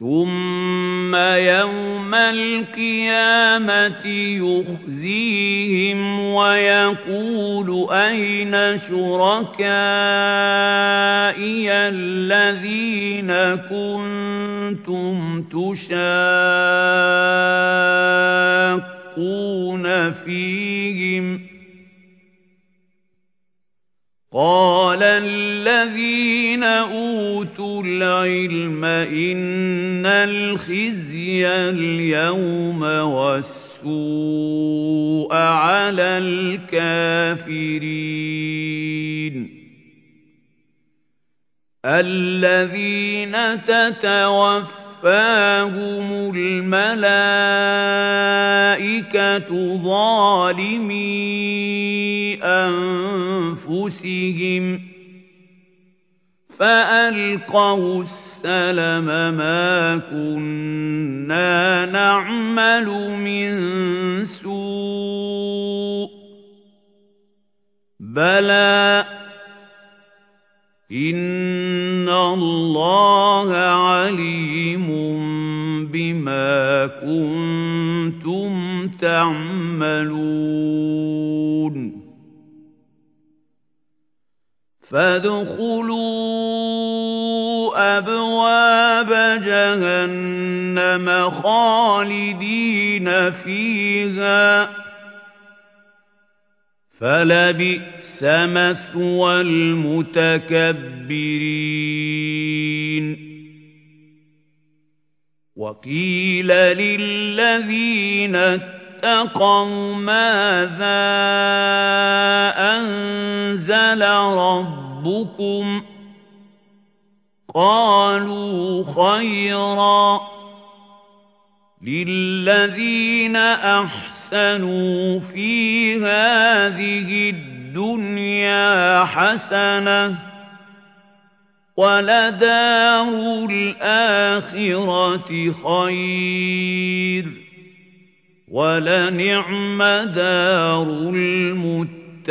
ثُمَّ يَوْمَ الْقِيَامَةِ يُخْزِيهِمْ وَيَقُولُ أَيْنَ شُرَكَائِيَ الَّذِينَ كُنتُمْ تُشَاقُّونَ قَالَ الَّذِينَ أُوتُوا الْعِلْمَ إِنَّ الْخِزْيَ الْيَوْمَ وَالسُّوءَ عَلَى الْكَافِرِينَ الَّذِينَ تَتَوَفَّاهُمُ الْمَلَائِكَةُ ظَالِمِي أَنفُسِهِمْ فَأَلْقَوْا السَّلَمَ مَا كُنَّا نَعْمَلُ مِن سُوءٍ بَلَىٰ إِنَّ اللَّهَ عَلِيمٌ بِمَا كُنتُمْ تَعْمَلُونَ. فَادْخُلُوا أَبْوَابَ جَهَنَّمَ خَالِدِينَ فِيهَا ۖ. فَلَبِئْسَ مَثْوَى الْمُتَكَبِّرِينَ. وَقِيلَ لِلَّذِينَ اتَّقَوْا مَاذَا أَنزَلَ رَبُّكُمْ ۚ؟ قَالُوا خَيْرًا ۗ لِّلَّذِينَ أَحْسَنُوا فِي هَٰذِهِ الدُّنْيَا حَسَنَةٌ ۚ وَلَدَارُ الْآخِرَةِ خَيْرٌ ۚ وَلَنِعْمَ دَارُ الْمُتَّقِينَ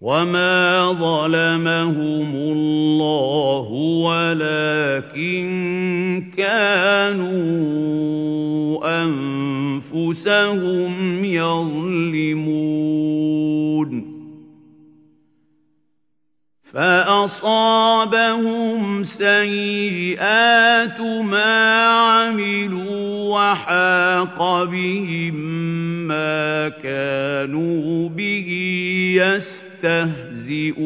وَمَا ظَلَمَهُمُ اللَّهُ وَلَٰكِن كَانُوا أَنفُسَهُمْ يَظْلِمُونَ فَأَصَابَهُمْ سَيِّئَاتُ مَا عَمِلُوا وَحَاقَ بِهِم مَّا كَانُوا بِهِ يَسْتَهْزِئُونَ